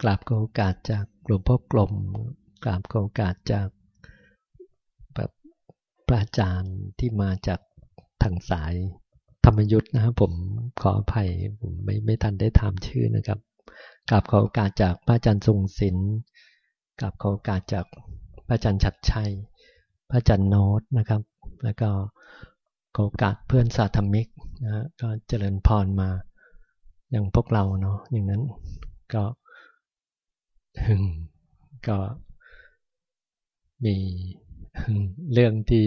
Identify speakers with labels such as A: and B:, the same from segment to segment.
A: กราบขอโอกาสจากหลวงพ่อกลม กราบขอโอกาสจากแบบพระอาจารย์ที่มาจากทางสายธรรมยุทธ์นะครับผมขออภัยผมไม่ไม่ทันได้ถามชื่อนะครับกราบขอโอกาสจากพระอาจารย์ทรงศิลป์กราบขอโอกาสจากพระอาจารย์ชัดชัย พระอาจารย์โน้ตนะครับ แล้วก็ขอโอกาสเพื่อนสาธมิกนะฮะก็เจริญพรมาอย่างพวกเราเนาะอย่างนั้นก็ ก็มีเรื่องที่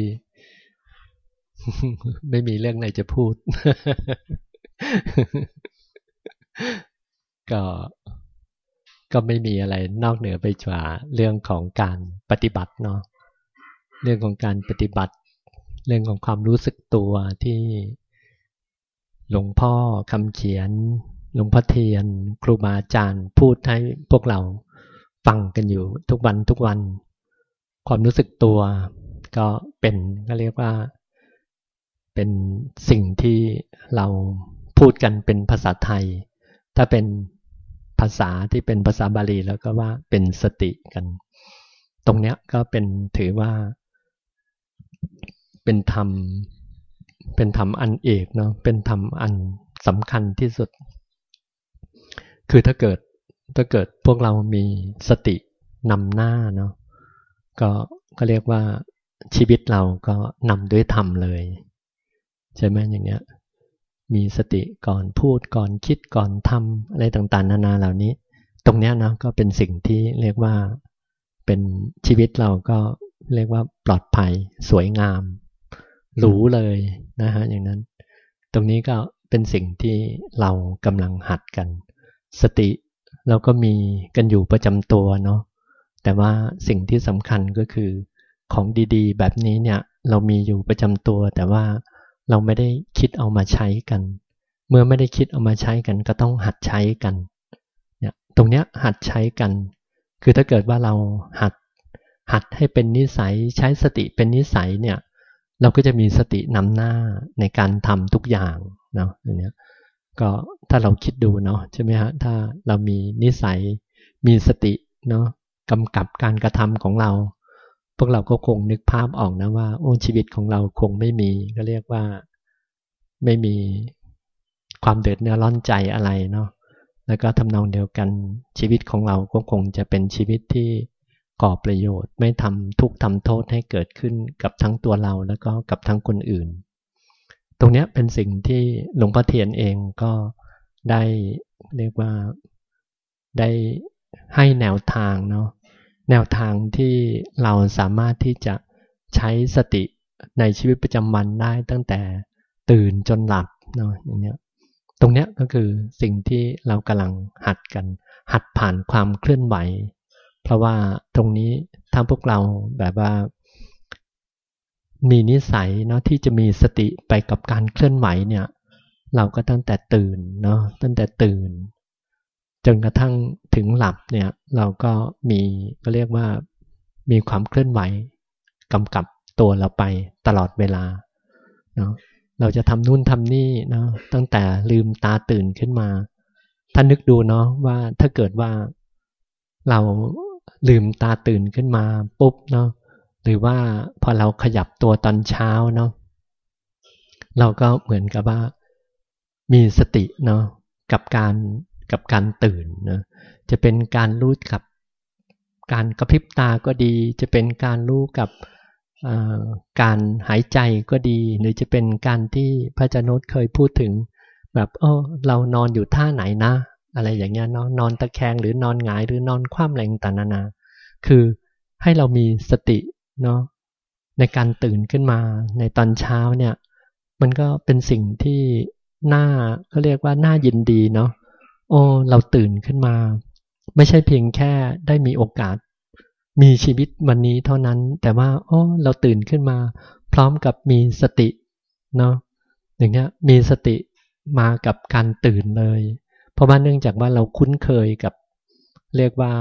A: ไม่มีเรื่องไหนจะพูด ก็ก็ไม่มีอะไรนอกเหนือไปจากเรื่องของการปฏิบัติเนาะเรื่องของการปฏิบัติ เรื่องของความรู้สึกตัวที่หลวงพ่อคำเขียน หลวงพ่อเทียน ครูบาอาจารย์พูดให้พวกเรา ฟังกันอยู่ทุกวันทุกวัน ความรู้สึกตัว ก็เป็นก็เรียกว่า เป็นสิ่งที่เราพูดกันเป็นภาษาไทย ถ้าเป็นภาษาที่เป็นภาษาบาลีแล้วก็ว่าเป็นสติกัน ตรงเนี้ยก็เป็นถือว่า เป็นธรรม เป็นธรรมอันเอกเนาะเป็นธรรมอันสำคัญที่สุด คือถ้าเกิด ถ้าเกิดพวกเรามีสตินำหน้าเนาะก็ก็เรียกว่าชีวิตเราก็นำด้วยธรรมเลย ใช่ไหมอย่างเงี้ยมีสติก่อนพูดก่อนคิดก่อนทำอะไรต่างๆ นานาเหล่านี้ ตรงเนี้ยนะก็เป็นสิ่งที่เรียกว่าเป็นชีวิตเราก็เรียกว่าปลอดภัย สวยงามหรูเลยนะฮะอย่างนั้น ตรงนี้ก็เป็นสิ่งที่เรากำลังหัดกัน สติ เราก็มีกันอยู่ประจำตัวเนาะแต่ว่าสิ่งที่สำคัญก็คือ ของดีๆ แบบนี้เนี่ยเรามีอยู่ประจำตัว แต่ว่าเราไม่ได้คิดเอามาใช้กัน เมื่อไม่ได้คิดเอามาใช้กันก็ต้องหัดใช้กันเนี่ยตรงเนี้ยหัดใช้กัน คือถ้าเกิดว่าเราหัดหัดให้เป็นนิสัยใช้สติเป็นนิสัยเนี่ยเราก็จะมีสตินำหน้าในการทำทุกอย่างเนาะอย่างเนี้ย ก็ถ้าเราคิดดูเนาะใช่ไหมฮะถ้าเรามีนิสัยมีสติเนาะกำกับการกระทำของเรา พวกเราก็คงนึกภาพออกนะว่าโอ้ชีวิตของเราคงไม่มีก็เรียกว่าไม่มีความเดือดเนื้อร้อนใจอะไรเนาะแล้วก็ทำนองเดียวกันชีวิตของเราก็คงจะเป็นชีวิตที่ก่อประโยชน์ ไม่ทำทุกข์ทำโทษให้เกิดขึ้นกับทั้งตัวเราแล้วก็กับทั้งคนอื่น ตรงนี้เป็นสิ่งที่หลวงพ่อเทียนเองก็ได้เรียกว่าได้ให้แนวทางเนาะแนวทางที่เราสามารถที่จะใช้สติในชีวิตประจำวันได้ตั้งแต่ตื่นจนหลับเนาะอย่างเนี้ยตรงเนี้ยก็คือสิ่งที่เรากำลังหัดกัน หัดผ่านความเคลื่อนไหว เพราะว่าตรงนี้ถ้าพวกเราแบบว่า มีนิสัยเนาะที่จะมีสติไปกับการเคลื่อนไหวเนี่ย เราก็ตั้งแต่ตื่นเนาะตั้งแต่ตื่น จนกระทั่งถึงหลับเนี่ย เราก็มีก็เรียกว่ามีความเคลื่อนไหวกำกับตัวเราไปตลอดเวลาเนาะเราจะทำนู่นทำนี่เนาะตั้งแต่ลืมตาตื่นขึ้นมาท่านนึกดูเนาะว่าถ้าเกิดว่าเราลืมตาตื่นขึ้นมาปุ๊บเนาะ หรือว่าพอเราขยับตัวตอนเช้าเนาะเราก็เหมือนกับว่ามีสติเนาะกับการกับการตื่นนะจะเป็นการรู้กับการกระพริบตาก็ดี จะเป็นการรู้กับการหายใจก็ดี หรือจะเป็นการที่พระจานทเคยพูดถึง แบบเออเรานอนอยู่ท่าไหนนะ อะไรอย่างเงี้ยเนาะนอนตะแคงหรือนอนหงายหรือนอนคว่ำแรงต่างนานาคือให้เรามีสติ เนาะในการตื่นขึ้นมาในตอนเช้าเนี่ย มันก็เป็นสิ่งที่น่าก็เรียกว่าน่ายินดีเนาะโอ้เราตื่นขึ้นมา ไม่ใช่เพียงแค่ได้มีโอกาส มีชีวิตวันนี้เท่านั้น แต่ว่าโอ้เราตื่นขึ้นมา พร้อมกับมีสติเนาะอย่างเงี้ยมีสติมากับการตื่นเลย เพราะว่าเนื่องจากว่าเราคุ้นเคยกับ เรียกว่า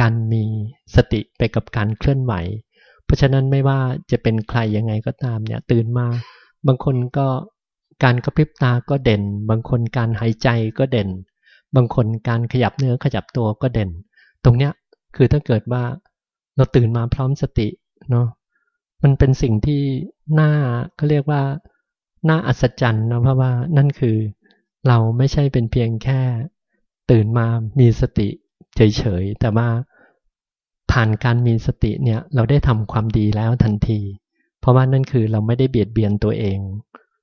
A: การมีสติไปกับการเคลื่อนไหว เพราะฉะนั้นไม่ว่าจะเป็นใครยังไงก็ตามเนี่ย ตื่นมา บางคนก็การกระพริบตาก็เด่น บางคนการหายใจก็เด่น บางคนการขยับเนื้อขยับตัวก็เด่น ตรงเนี้ยคือถ้าเกิดว่าเราตื่นมาพร้อมสติเนาะมันเป็นสิ่งที่น่าเขาเรียกว่าน่าอัศจรรย์นะเพราะว่านั่นคือเราไม่ใช่เป็นเพียงแค่ ตื่นมามีสติเฉยๆแต่ว่า ผ่านการมีสติเนี่ยเราได้ทำความดีแล้วทันที เพราะว่านั่นคือเราไม่ได้เบียดเบียนตัวเอง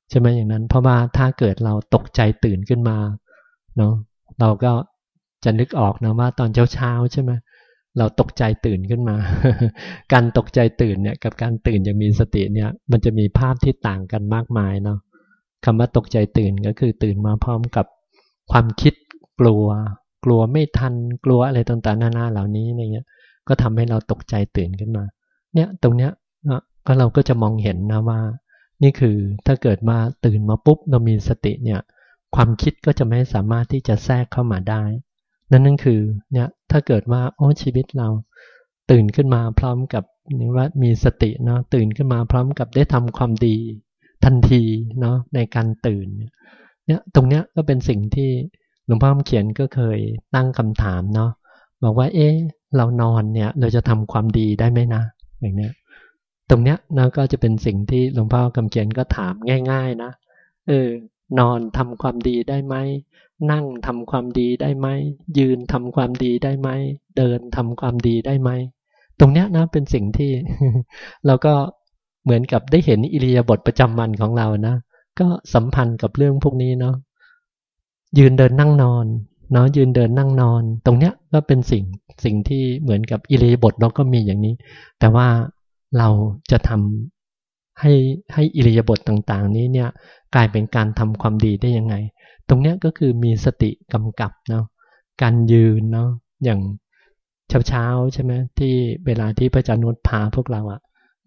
A: ใช่ไหมอย่างนั้น เพราะว่าถ้าเกิดเราตกใจตื่นขึ้นมาเนาะเราก็จะนึกออกนะว่าตอนเช้าๆใช่ไหมเราตกใจตื่นขึ้นมา การตกใจตื่นเนี่ยกับการตื่นอยังมีสติเนี่ย มันจะมีภาพที่ต่างกันมากมายเนาะคำว่าตกใจตื่นก็คือตื่นมาพร้อมกับความคิดกลัว กลัวไม่ทันกลัวอะไรต่างๆนานาเหล่านี้เนี่ย ก็ทำให้เราตกใจตื่นขึ้นมา เนี่ยตรงเนี้ยก็เราก็จะมองเห็นนะว่า นี่คือถ้าเกิดมาตื่นมาปุ๊บเรามีสติเนี่ย ความคิดก็จะไม่สามารถที่จะแทรกเข้ามาได้ นั่นนั่นคือเนี่ยถ้าเกิดว่าโอ้ชีวิตเราตื่นขึ้นมาพร้อมกับนี่ว่ามีสติเนาะตื่นขึ้นมาพร้อมกับได้ทำความดีทันทีเนาะในการตื่นเนี่ยตรงเนี้ยก็เป็นสิ่งที่หลวงพ่อเขียนก็เคยตั้งคำถามเนาะบอกว่าเอ๊ะ เรานอนเนี่ยเราจะทำความดีได้ไหมนะ อย่างเนี้ย ตรงเนี้ยนะก็จะเป็นสิ่งที่หลวงพ่อคำเขียนก็ถามง่าย ๆ นะเออนอนทำความดีได้ไหมนั่งทำความดีได้ไหมยืนทำความดีได้ไหมเดินทำความดีได้ไหมตรงเนี้ยนะเป็นสิ่งที่เราก็เหมือนกับได้เห็นอิริยาบถประจำวันของเรานะก็สัมพันธ์กับเรื่องพวกนี้เนาะยืนเดินนั่งนอน เนาะยืนเดินนั่งนอน ตรงเนี้ยก็เป็นสิ่งสิ่งที่เหมือนกับอิริยาบถเราก็มีอย่างนี้ แต่ว่าเราจะทำให้ให้อิริยาบถต่างๆ นี้เนี่ยกลายเป็นการทำความดีได้ยังไง ตรงเนี้ยก็คือมีสติกำกับเนาะการยืนเนาะอย่างเช้าๆใช่ไหมที่เวลาที่พระอาจารย์นุชพาพวกเราอะ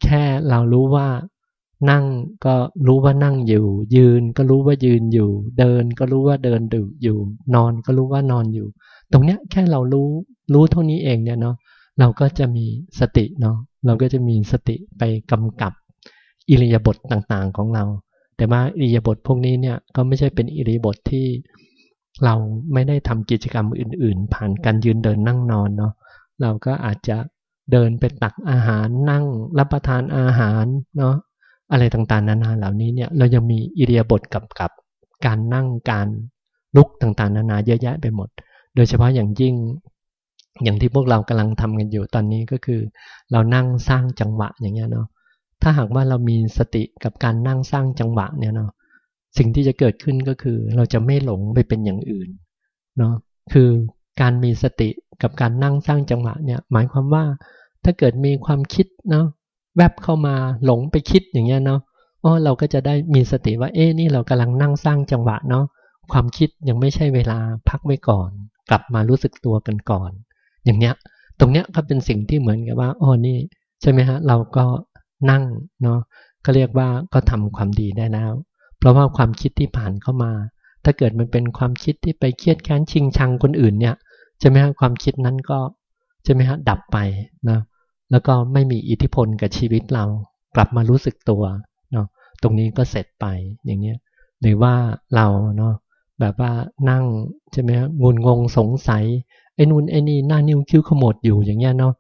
A: แค่เรารู้ว่า นั่งก็รู้ว่านั่งอยู่ ยืนก็รู้ว่ายืนอยู่ เดินก็รู้ว่าเดินอยู่ นอนก็รู้ว่านอนอยู่ ตรงเนี้ยแค่เรารู้รู้เท่านี้เองเนี่ยเนาะเราก็จะมีสติเนาะเราก็จะมีสติไปกำกับอิริยาบถต่างๆของเรา แต่ว่าอิริยาบถพวกนี้เนี่ยก็ไม่ใช่เป็นอิริยาบถที่เราไม่ได้ทำกิจกรรมอื่น ๆ ผ่านการยืนเดินนั่งนอนเนาะเราก็อาจจะเดินไปตักอาหารนั่งรับประทานอาหารเนาะ อะไรต่างๆ นานาเหล่านี้เนี่ยเรายังมีอิเดียบทกับกับการนั่งการลุกต่างๆ นานาเยอะแยะไปหมด โดยเฉพาะอย่างยิ่งอย่างที่พวกเรากำลังทำกันอยู่ตอนนี้ก็คือ เรานั่งสร้างจังหวะอย่างเงี้ยเนาะถ้าหากว่าเรามีสติกับการนั่งสร้างจังหวะเนี่ยเนาะสิ่งที่จะเกิดขึ้นก็คือ เราจะไม่หลงไปเป็นอย่างอื่นเนาะคือการมีสติกับการนั่งสร้างจังหวะเนี่ยหมายความว่าถ้าเกิดมีความคิดเนาะ แวบเข้ามาหลงไปคิดอย่างเงี้ยเนาะอ๋อเราก็จะได้มีสติว่าเอ๊นี่เรากำลังนั่งสร้างจังหวะเนาะความคิดยังไม่ใช่เวลาพักไว้ก่อน กลับมารู้สึกตัวกันก่อน อย่างเนี้ย ตรงเนี้ยก็เป็นสิ่งที่เหมือนกับว่าอ๋อนี่ ใช่ไหมฮะ เราก็นั่งเนาะก็เรียกว่าก็ทำความดีได้แล้ว เพราะว่าความคิดที่ผ่านเข้ามา ถ้าเกิดมันเป็นความคิดที่ไปเครียดแค้นชิงชังคนอื่นเนี่ยใช่ไหมฮะความคิดนั้นก็ใช่ไหมฮะดับไปนะ แล้วก็ไม่มีอิทธิพลกับชีวิตเรา กลับมารู้สึกตัวเนาะตรงนี้ก็เสร็จไปอย่างเนี้ยหรือว่าเราเนาะแบบว่านั่งใช่ไหมงุนงงสงสัยไอ้นู่นไอ้นี่หน้านิ้วคิ้วขมวดอยู่อย่างเงี้ยเนาะ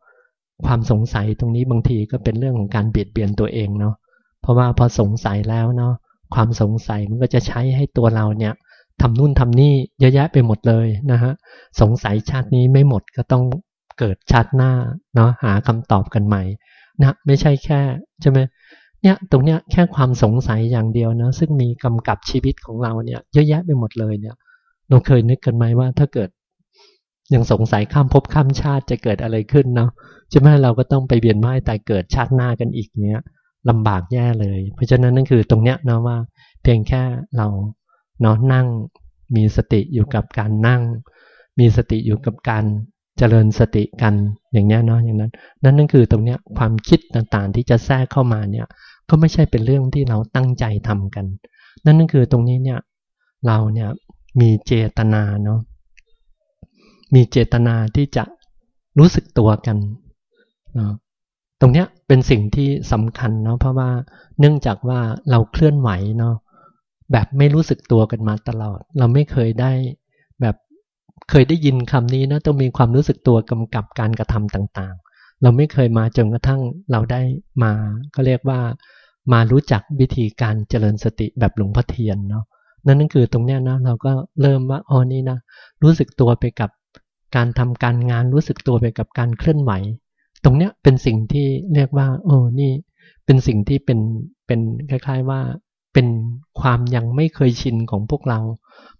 A: ความสงสัยตรงนี้บางทีก็เป็นเรื่องของการเบียดเบียนตัวเองเนาะเพราะว่าพอสงสัยแล้วเนาะความสงสัยมันก็จะใช้ให้ตัวเราเนี่ยทำนู่นทำนี่เยอะแยะไปหมดเลยนะฮะสงสัยชาตินี้ไม่หมดก็ต้อง เกิดชาติหน้าเนาะหาคำตอบกันใหม่นะไม่ใช่แค่ใช่ไหมเนี่ยตรงเนี้ยแค่ความสงสัยอย่างเดียวนะซึ่งมีกำกับชีวิตของเราเนี่ยเยอะแยะไปหมดเลยเนี่ยเราเคยนึกกันไหมว่าถ้าเกิดยังสงสัยข้ามภพข้ามชาติจะเกิดอะไรขึ้นเนาะใช่ไหมเราก็ต้องไปเวียนว่ายตายเกิดชาติหน้ากันอีกเนี้ยลำบากแย่เลย เพราะฉะนั้นนั่นคือตรงเนี้ยนะว่า เพียงแค่เราเนาะนั่งมีสติอยู่กับการนั่ง มีสติอยู่กับการ เจริญสติกันอย่างนี้เนาะอย่างนั้น นั่นนั่นคือตรงเนี้ยความคิดต่างๆ ที่จะแทรกเข้ามาเนี่ย ก็ไม่ใช่เป็นเรื่องที่เราตั้งใจทำกัน นั่นนั่นคือตรงนี้เนี่ยเราเนี่ยมีเจตนาเนาะมีเจตนาที่จะรู้สึกตัวกันเนาะตรงเนี้ยเป็นสิ่งที่สำคัญเนาะเพราะว่าเนื่องจากว่าเราเคลื่อนไหวเนาะแบบไม่รู้สึกตัวกันมาตลอด เราไม่เคยได้ เคยได้ยินคำนี้นะต้องมีความรู้สึกตัวกำกับการกระทำต่างๆ เราไม่เคยมาจนกระทั่งเราได้มาก็เรียกว่า มารู้จักวิธีการเจริญสติแบบหลวงพ่อเทียนเนาะนั่นนั่นคือตรงเนี้ยนะเราก็เริ่มว่าอ๋อนี่นะรู้สึกตัวไปกับการทำการงานรู้สึกตัวไปกับการเคลื่อนไหว ตรงเนี้ยเป็นสิ่งที่เรียกว่าโอ้นี่เป็นสิ่งที่เป็นเป็นคล้าย ๆว่า เป็นความยังไม่เคยชินของพวกเรา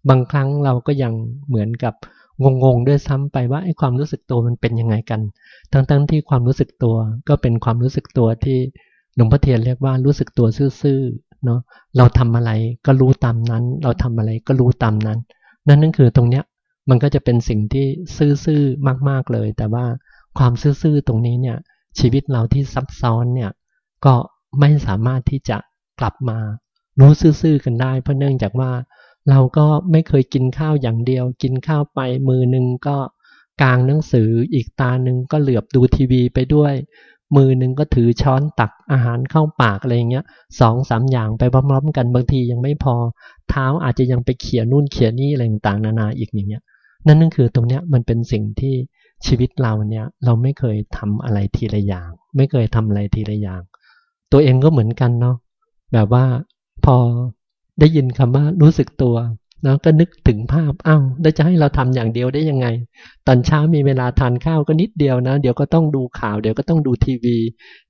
A: บางครั้งเราก็ยังเหมือนกับงงๆด้วยซ้ำไปว่าไอ้ความรู้สึกตัวมันเป็นยังไงกัน ทั้งๆที่ความรู้สึกตัวก็เป็นความรู้สึกตัวที่หลวงพ่อเทียนเรียกว่ารู้สึกตัวซื่อๆเนาะเราทำอะไรก็รู้ตามนั้น เราทำอะไรก็รู้ตามนั้น นั่นนั่นคือตรงเนี้ยมันก็จะเป็นสิ่งที่ซื่อๆมาก ๆเลย แต่ว่าความซื่อๆตรงนี้เนี่ยชีวิตเราที่ซับซ้อนเนี่ยก็ไม่สามารถที่จะกลับมา รู้ซื่อๆกันได้ เพราะเนื่องจากว่าเราก็ไม่เคยกินข้าวอย่างเดียว กินข้าวไปมือหนึ่งก็กางหนังสืออีกตาหนึ่งก็เหลือบดูทีวีไปด้วย มือหนึ่งก็ถือช้อนตักอาหารเข้าปากอะไรเงี้ยสองสามอย่างไปพร้อมๆกันบางทียังไม่พอ เท้าอาจจะยังไปเขี่ยนู่นเขี่ยนี่อะไรต่างๆนานาอีกอย่างเงี้ย นั่นนั่นคือตรงเนี้ยมันเป็นสิ่งที่ชีวิตเราเนี่ยเราไม่เคยทำอะไรทีละอย่าง ไม่เคยทำอะไรทีละอย่าง ตัวเองก็เหมือนกันเนาะแบบว่า พอได้ยินคำว่ารู้สึกตัวนะก็นึกถึงภาพอ้าวได้จะให้เราทำอย่างเดียวได้ยังไง ตอนเช้ามีเวลาทานข้าวก็นิดเดียวนะ เดี๋ยวก็ต้องดูข่าว เดี๋ยวก็ต้องดูทีวี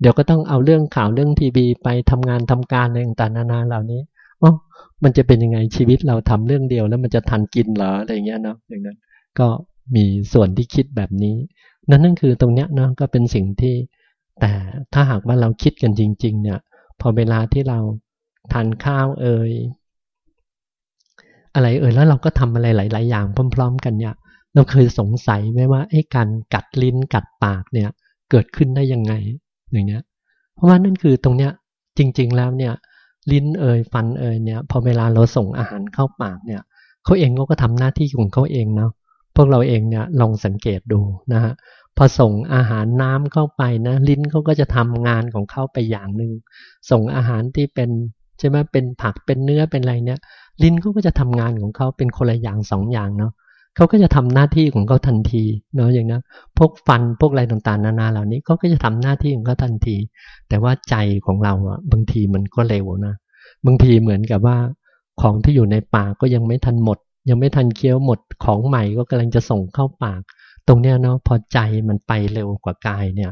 A: เดี๋ยวก็ต้องเอาเรื่องข่าวเรื่องทีวี ไปทำงานทำการอะไรต่างๆนานาเหล่านี้อ๋อมันจะเป็นยังไงชีวิตเราทำเรื่องเดียว แล้วมันจะทันกินเหรออะไรเงี้ยเนาะอย่างนั้น ก็มีส่วนที่คิดแบบนี้ นั่นนั่นคือตรงเนี้ยเนาะก็เป็นสิ่งที่ แต่ถ้าหากว่าเราคิดกันจริง ๆ เนี่ย พอเวลาที่เรา ทานข้าวเอ่ยอะไรเอ่ยแล้วเราก็ทำอะไรหลาย ๆ อย่างพร้อม ๆ กันเนี่ย เราเคยสงสัยไหมว่าไอ้การกัดลิ้นกัดปากเนี่ยเกิดขึ้นได้ยังไงอย่างเนี้ย เพราะว่านั่นคือตรงเนี้ยจริง ๆ แล้วเนี่ยลิ้นเอ่ยฟันเอ่ยเนี่ยพอเวลาเราส่งอาหารเข้าปากเนี่ยเขาเองก็ทำหน้าที่ของเขาเองเนาะพวกเราเองเนี่ยลองสังเกตดูนะฮะพอส่งอาหารน้ำเข้าไปนะลิ้นเขาก็จะทำงานของเขาไปอย่างหนึ่งส่งอาหารที่เป็น ใช่ไหมเป็นผักเป็นเนื้อเป็นอะไรเนี่ย ลิ้นเขาก็จะทำงานของเขาเป็นคนละอย่างสองอย่างเนาะเขาก็จะทำหน้าที่ของเขาทันทีเนาะอย่างนั้นพวกฟันพวกอะไรต่างๆ นานาเหล่านี้เขาก็จะทำหน้าที่ของเขาทันที แต่ว่าใจของเราอะบางทีมันก็เร็วนะบางทีเหมือนกับว่า ของที่อยู่ในปากก็ยังไม่ทันหมด ยังไม่ทันเคี้ยวหมดของใหม่ก็กำลังจะส่งเข้าปาก ตรงเนี้ยเนาะพอใจมันไปเร็วกว่ากายเนี่ย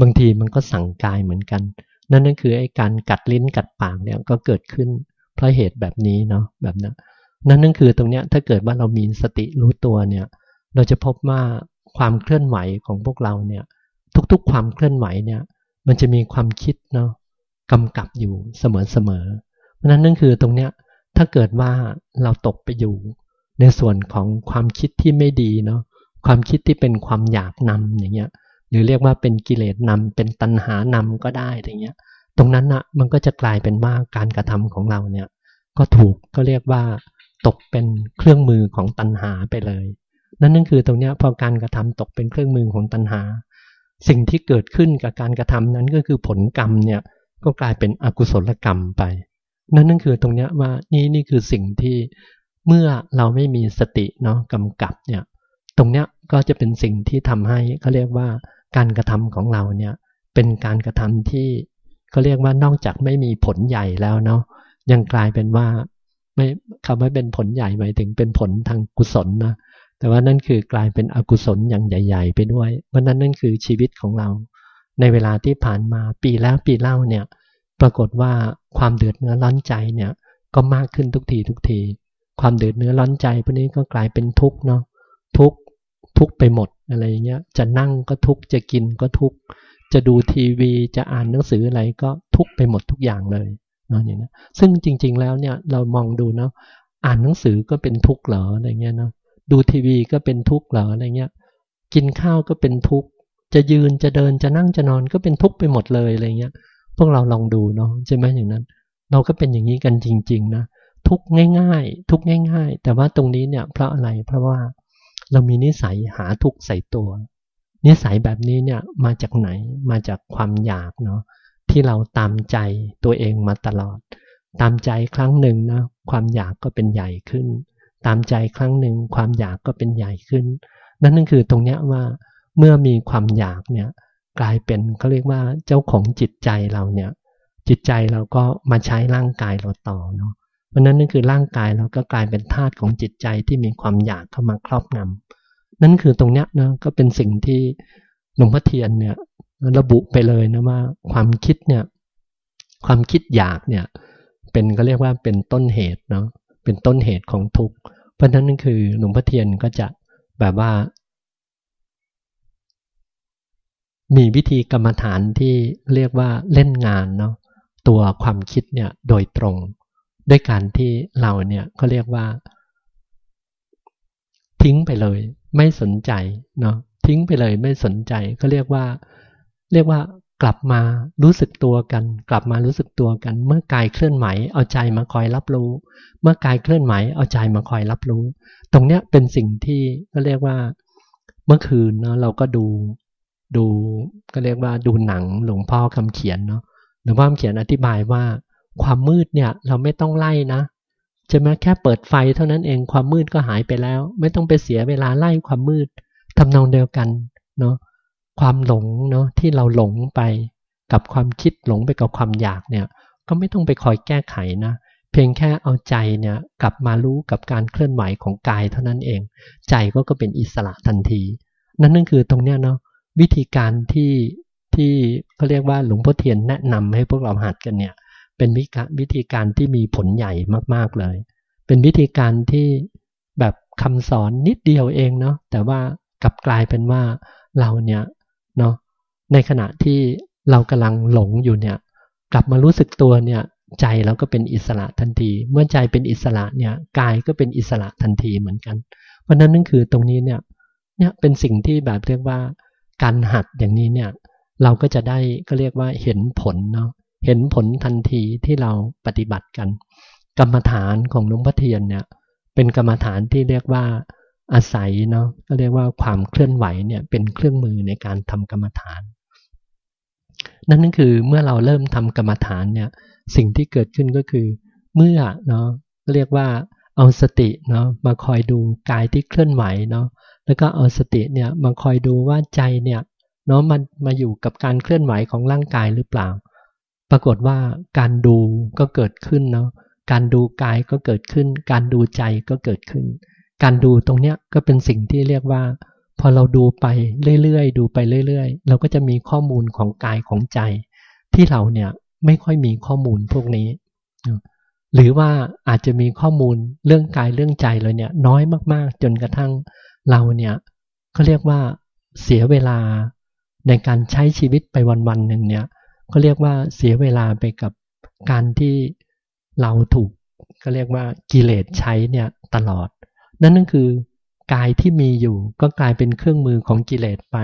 A: บางทีมันก็สั่งกายเหมือนกัน นั่นนั่นคือไอ้การกัดลิ้นกัดปากเนี่ยก็เกิดขึ้นเพราะเหตุแบบนี้เนาะแบบนั้นนั่นนั่นคือตรงเนี้ยถ้าเกิดว่าเรามีสติรู้ตัวเนี่ยเราจะพบว่าความเคลื่อนไหวของพวกเราเนี่ยทุกๆความเคลื่อนไหวเนี่ยมันจะมีความคิดเนาะกำกับอยู่เสมอๆเพราะนั้นนั่นคือตรงเนี้ยถ้าเกิดว่าเราตกไปอยู่ ในส่วนของความคิดที่ไม่ดีเนาะความคิดที่เป็นความอยากนำอย่างเงี้ย หรือเรียกว่าเป็นกิเลสนำเป็นตัณหานำก็ได้อย่างเงี้ย ตรงนั้นนะมันก็จะกลายเป็นว่าการกระทำของเราเนี่ย ก็ถูกก็เรียกว่า ตกเป็นเครื่องมือของตัณหาไปเลย นั่นนั่นคือตรงเนี้ยพอการกระทำตกเป็นเครื่องมือของตัณหา สิ่งที่เกิดขึ้นกับการกระทำนั้นก็คือผลกรรมเนี่ยก็กลายเป็นอกุศลกรรมไป นั่นนั่นคือตรงเนี้ยว่านี่นี่คือสิ่งที่เมื่อเราไม่มีสติเนาะกำกับเนี่ย ตรงเนี้ยก็จะเป็นสิ่งที่ทำให้เขาเรียกว่า การกระทำของเราเนี่ยเป็นการกระทำที่เขาเรียกว่านอกจากไม่มีผลใหญ่แล้วเนาะยังกลายเป็นว่าไม่คำว่าเป็นผลใหญ่หมายถึงเป็นผลทางกุศลนะแต่ว่านั่นคือกลายเป็นอกุศลอย่างใหญ่ ๆ ไปด้วย เพราะนั้นนั่นคือชีวิตของเรา ในเวลาที่ผ่านมาปีแล้วปีเล่าเนี่ยปรากฏว่าความเดือดเนื้อร้อนใจเนี่ยก็มากขึ้นทุกทีทุกที ความเดือดเนื้อร้อนใจพวกนี้ก็กลายเป็นทุกข์เนาะทุกข์ทุกไปหมด อะไรเงี้ยจะนั่งก็ทุกจะกินก็ทุกจะดูทีวีจะอ่านหนังสืออะไรก็ทุกไปหมดทุกอย่างเลยเนาะอย่างนี้ซึ่งจริง ๆ แล้วเนี่ยเรามองดูเนาะอ่านหนังสือก็เป็นทุกข์เหรออะไรเงี้ยเนาะดูทีวีก็เป็นทุกข์เหรออะไรเงี้ยกินข้าวก็เป็นทุกข์จะยืนจะเดินจะนั่งจะนอนก็เป็นทุกข์ไปหมดเลยอะไรเงี้ย พวกเราลองดูเนาะใช่ไหมอย่างนั้น เราก็เป็นอย่างนี้กันจริง ๆ นะทุกง่าย ๆ ทุกง่าย ๆ แต่ว่าตรงนี้เนี่ยเพราะอะไรเพราะว่า เรามีนิสัยหาทุกข์ใส่ตัว นิสัยแบบนี้เนี่ยมาจากไหนมาจากความอยากเนาะที่เราตามใจตัวเองมาตลอด ตามใจครั้งหนึ่งนะความอยากก็เป็นใหญ่ขึ้น ตามใจครั้งหนึ่งความอยากก็เป็นใหญ่ขึ้น นั่นนั่นคือตรงเนี้ยว่าเมื่อมีความอยากเนี่ยกลายเป็นเขาเรียกว่าเจ้าของจิตใจเราเนี่ยจิตใจเราก็มาใช้ร่างกายเราต่อเนาะ เพราะนั้นนั่นคือร่างกายเราก็กลายเป็นธาตุของจิตใจที่มีความอยากเข้ามาครอบงำนั่นคือตรงเนี้ยนะก็เป็นสิ่งที่หลวงพ่อเทียนเนี่ยระบุไปเลยนะว่าความคิดเนี่ยความคิดอยากเนี่ยเป็นก็เรียกว่าเป็นต้นเหตุเนาะเป็นต้นเหตุของทุกข์เพราะนั้นนั่นคือหลวงพ่อเทียนก็จะแบบว่า มีวิธีกรรมฐานที่เรียกว่าเล่นงานเนาะตัวความคิดเนี่ยโดยตรง ด้วยการที่เราเนี่ยก็เรียกว่า ทิ้งไปเลย ไม่สนใจเนาะทิ้งไปเลยไม่สนใจก็เรียกว่า เรียกว่ากลับมารู้สึกตัวกัน กลับมารู้สึกตัวกัน เมื่อกายเคลื่อนไหวเอาใจมาคอยรับรู้ เมื่อกายเคลื่อนไหวเอาใจมาคอยรับรู้ ตรงเนี้ยเป็นสิ่งที่ก็เรียกว่า เมื่อคืนเนาะเราก็ดูดูก็เรียกว่าดูหนังหลวงพ่อคำเขียนเนาะหลวงพ่อคำเขียนอธิบายว่า ความมืดเนี่ยเราไม่ต้องไล่นะจะมาแค่เปิดไฟเท่านั้นเองความมืดก็หายไปแล้ว ไม่ต้องไปเสียเวลาไล่ความมืดทำนองเดียวกันเนาะความหลงเนาะที่เราหลงไปกับความคิดหลงไปกับความอยากเนี่ยก็ไม่ต้องไปคอยแก้ไขนะ เพียงแค่เอาใจเนี่ยกลับมารู้กับการเคลื่อนไหวของกายเท่านั้นเอง ใจก็ก็เป็นอิสระทันที นั่นนั่นคือตรงเนี้ยเนาะวิธีการที่ที่เขาเรียกว่าหลวงพ่อเทียนแนะนำให้พวกเราหัดกันเนี่ย เป็นวิธีการที่มีผลใหญ่มากๆเลย เป็นวิธีการที่แบบคำสอนนิดเดียวเองเนาะแต่ว่ากลับกลายเป็นว่าเราเนี่ยเนาะในขณะที่เรากำลังหลงอยู่เนี่ย กลับมารู้สึกตัวเนี่ย ใจเราก็เป็นอิสระทันที เมื่อใจเป็นอิสระเนี่ยกายก็เป็นอิสระทันทีเหมือนกัน เพราะนั้นนั่นคือตรงนี้เนี่ยเนี่ยเป็นสิ่งที่แบบเรียกว่าการหัดอย่างนี้เนี่ย เราก็จะได้ก็เรียกว่าเห็นผลเนาะ เห็นผลทันทีที่เราปฏิบัติกัน กรรมฐานของหลวงพ่อเทียนเนี่ยเป็นกรรมฐานที่เรียกว่าอาศัยเนาะก็เรียกว่าความเคลื่อนไหวเนี่ยเป็นเครื่องมือในการทำกรรมฐาน นั่นนั่นคือเมื่อเราเริ่มทำกรรมฐานเนี่ยสิ่งที่เกิดขึ้นก็คือเมื่อเนาะเรียกว่าเอาสติเนาะมาคอยดูกายที่เคลื่อนไหวเนาะแล้วก็เอาสติเนี่ยมาคอยดูว่าใจเนี่ยเนาะมันมาอยู่กับการเคลื่อนไหวของร่างกายหรือเปล่า ปรากฏว่าการดูก็เกิดขึ้นเนาะการดูกายก็เกิดขึ้น การดูใจก็เกิดขึ้น การดูตรงเนี้ยก็เป็นสิ่งที่เรียกว่า พอเราดูไปเรื่อยๆดูไปเรื่อยๆ เราก็จะมีข้อมูลของกายของใจ ที่เราเนี่ยไม่ค่อยมีข้อมูลพวกนี้ หรือว่าอาจจะมีข้อมูลเรื่องกายเรื่องใจเลยเนี่ยน้อยมากๆ จนกระทั่งเราเนี่ยเขาเรียกว่าเสียเวลาในการใช้ชีวิตไปวันๆหนึ่งเนี่ย ก็เรียกว่าเสียเวลาไปกับการที่เราถูกก็เรียกว่ากิเลสใช้เนี่ยตลอด นั่นนั่นคือกายที่มีอยู่ก็กลายเป็นเครื่องมือของกิเลสไป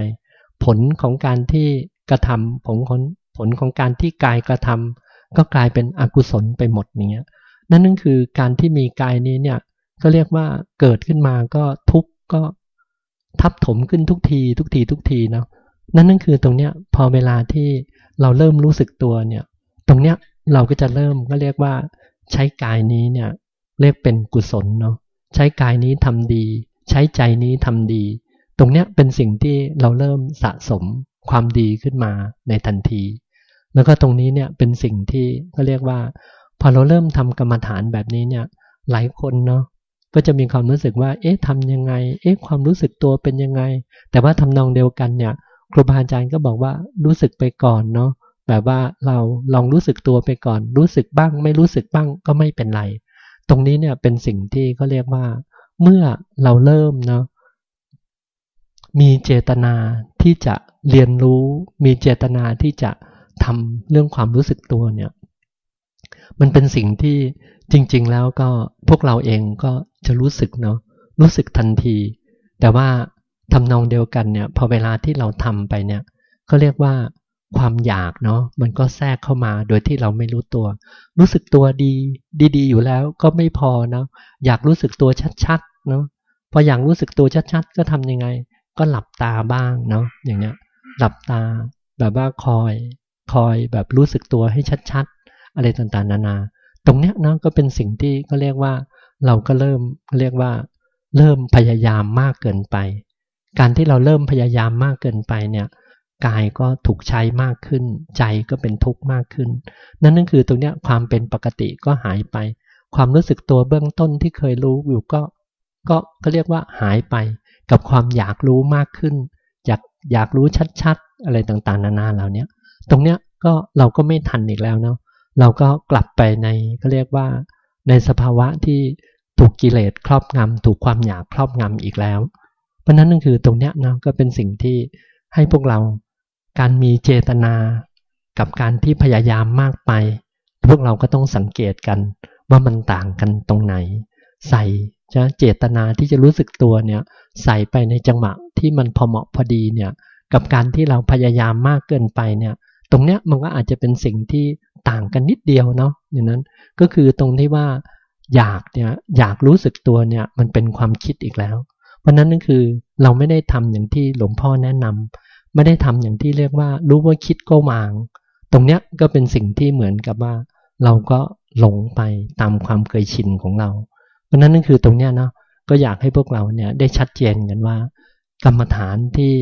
A: ผลของการที่กระทำผลของผลของการที่กายกระทำก็กลายเป็นอกุศลไปหมดเนี้ยนั่นนั่นคือการที่มีกายนี้เนี่ยก็เรียกว่าเกิดขึ้นมาก็ทุกข์ก็ทับถมขึ้นทุกที ทุกทีทุกทีเนาะนั่นนั่นคือตรงเนี้ยพอเวลาที่ เราเริ่มรู้สึกตัวเนี่ย ตรงเนี้ยเราก็จะเริ่มก็เรียกว่าใช้กายนี้เนี่ยเรียกเป็นกุศลเนาะใช้กายนี้ทำดี ใช้ใจนี้ทำดี ตรงเนี้ยเป็นสิ่งที่เราเริ่มสะสมความดีขึ้นมาในทันที แล้วก็ตรงนี้เนี่ยเป็นสิ่งที่ก็เรียกว่า พอเราเริ่มทำกรรมฐานแบบนี้เนี่ยหลายคนเนาะก็จะมีความรู้สึกว่า เอ๊ะทำยังไง เอ๊ะ ความรู้สึกตัวเป็นยังไง แต่ว่าทำนองเดียวกันเนี่ย ครูบาอาจารย์ก็บอกว่ารู้สึกไปก่อนเนาะแบบว่าเราลองรู้สึกตัวไปก่อน รู้สึกบ้าง ไม่รู้สึกบ้างก็ไม่เป็นไร ตรงนี้เนี่ยเป็นสิ่งที่เขาเรียกว่า เมื่อเราเริ่มเนาะมีเจตนาที่จะเรียนรู้ มีเจตนาที่จะทำเรื่องความรู้สึกตัวเนี่ย มันเป็นสิ่งที่จริง ๆ แล้วก็พวกเราเองก็จะรู้สึกเนาะรู้สึกทันที แต่ว่า ทำนองเดียวกันเนี่ยพอเวลาที่เราทำไปเนี่ยเขาเรียกว่าความอยากเนาะมันก็แทรกเข้ามาโดยที่เราไม่รู้ตัว รู้สึกตัวดีดีๆ อยู่แล้วก็ไม่พอนะอยากรู้สึกตัวชัดๆเนาะพออยากรู้สึกตัวชัดๆ ก็ทํำยังไง ก็หลับตาบ้างเนาะอย่างเงี้ยหลับตาแบบว่าคอย คอยแบบรู้สึกตัวให้ชัดๆ อะไรต่างๆ นานา ตรงเนี้ยเนาะก็เป็นสิ่งที่ก็เรียกว่า เราก็เริ่มเรียกว่า เริ่มพยายามมากเกินไป การที่เราเริ่มพยายามมากเกินไปเนี่ยกายก็ถูกใช้มากขึ้น ใจก็เป็นทุกข์มากขึ้น นั่นนั่นคือตรงเนี้ยความเป็นปกติก็หายไป ความรู้สึกตัวเบื้องต้นที่เคยรู้อยู่ก็ ก็ก็เรียกว่าหายไป กับความอยากรู้มากขึ้น อยากอยากรู้ชัดๆ อะไรต่างๆ นานาเหล่านี้ตรงเนี้ยก็เราก็ไม่ทันอีกแล้วเนาะเราก็กลับไปในก็เรียกว่า ในสภาวะที่ถูกกิเลสครอบงำถูกความอยากครอบงำอีกแล้ว เพราะนั้นนั่นคือตรงเนี้ยนะก็เป็นสิ่งที่ให้พวกเราการมีเจตนากับการที่พยายามมากไป พวกเราก็ต้องสังเกตกันว่ามันต่างกันตรงไหน ใส่จะเจตนาที่จะรู้สึกตัวเนี่ยใส่ไปในจังหวะที่มันพอเหมาะพอดีเนี่ยกับการที่เราพยายามมากเกินไปเนี่ยตรงเนี้ยมันก็อาจจะเป็นสิ่งที่ต่างกันนิดเดียวเนาะอย่างนั้นก็คือตรงที่ว่าอยากเนี่ยอยากรู้สึกตัวเนี่ยมันเป็นความคิดอีกแล้ว เพราะนั้นนั่นคือเราไม่ได้ทำอย่างที่หลวงพ่อแนะนำไม่ได้ทำอย่างที่เรียกว่า รู้ว่าคิดก็วาง ตรงเนี้ยก็เป็นสิ่งที่เหมือนกับว่า เราก็หลงไปตามความเคยชินของเรา เพราะนั้นนั่นคือตรงเนี้ยเนาะก็อยากให้พวกเราเนี่ยได้ชัดเจนกันว่า กรรมฐานที่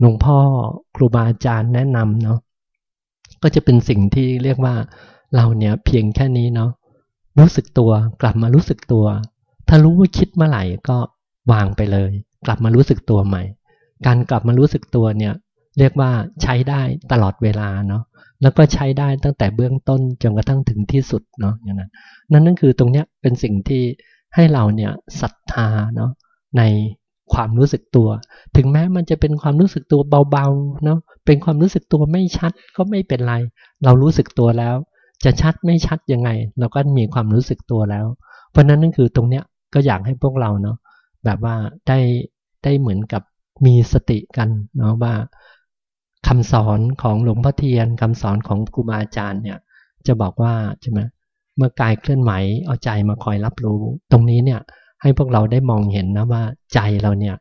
A: หลวงพ่อครูบาอาจารย์แนะนำเนาะก็จะเป็นสิ่งที่เรียกว่าเราเนี่ยเพียงแค่นี้เนาะรู้สึกตัวกลับมารู้สึกตัว ถ้ารู้ว่าคิดเมื่อไหร่ก็ วางไปเลย กลับมารู้สึกตัวใหม่ การกลับมารู้สึกตัวเนี่ยเรียกว่าใช้ได้ตลอดเวลาเนาะแล้วก็ใช้ได้ตั้งแต่เบื้องต้นจนกระทั่งถึงที่สุดเนาะอย่างนั้นนั่นนั่นคือตรงเนี้ยเป็นสิ่งที่ให้เราเนี่ยศรัทธาเนาะในความรู้สึกตัว ถึงแม้มันจะเป็นความรู้สึกตัวเบาๆเนาะเป็นความรู้สึกตัวไม่ชัดก็ไม่เป็นไร เรารู้สึกตัวแล้ว จะชัดไม่ชัดยังไง เราก็มีความรู้สึกตัวแล้ว เพราะนั้นนั่นคือตรงเนี้ยก็อยากให้พวกเราเนาะ แบบว่าได้ได้เหมือนกับมีสติกันเนาะว่าคำสอนของหลวงพ่อเทียนคำสอนของครูบาอาจารย์เนี่ย จะบอกว่าใช่ไหมเมื่อกายเคลื่อนไหวเอาใจมาคอยรับรู้ ตรงนี้เนี่ยให้พวกเราได้มองเห็นนะว่าใจเราเนี่ย